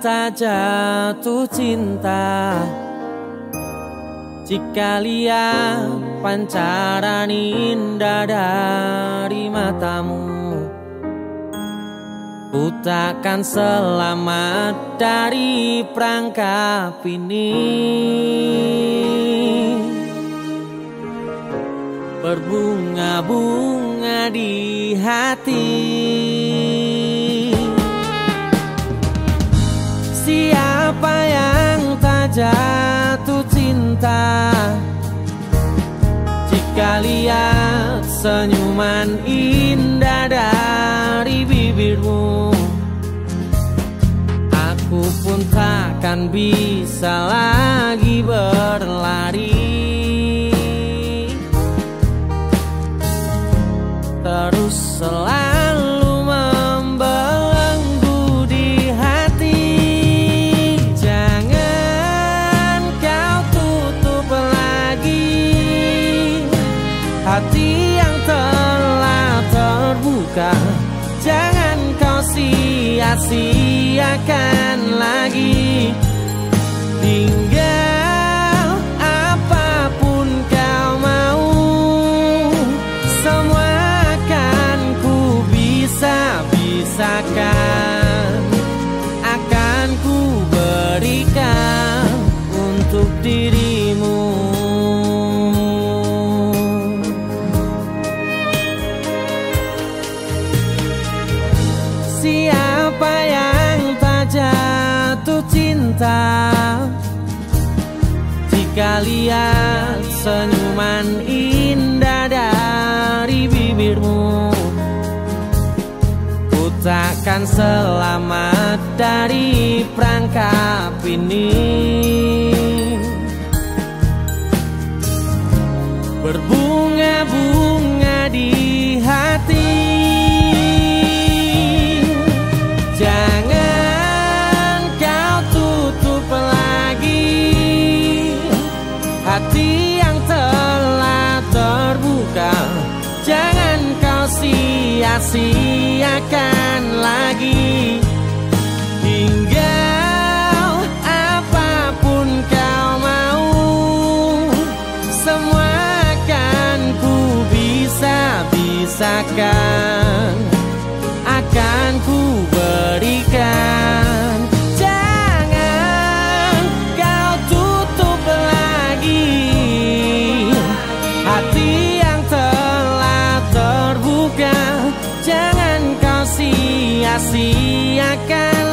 tak jatuh cinta? Jika lihat pancaran indah dari matamu Ku takkan selamat dari perangkap ini. Berbunga-bunga di hati Siapa yang tak jatuh cinta? Jika lihat senyuman indah dari bibirmu Aku pun takkan bisa lagi berlari Hati yang telah terbuka Jangan kau sia-siakan cinta Jika lihat senyuman indah dari bibirmu Ku takkan selamat dari perangkap ini Jangan kau sia-siakan lagi. Tinggal apa pun kau mau Semua akan ku bisa-bisakan assim aquela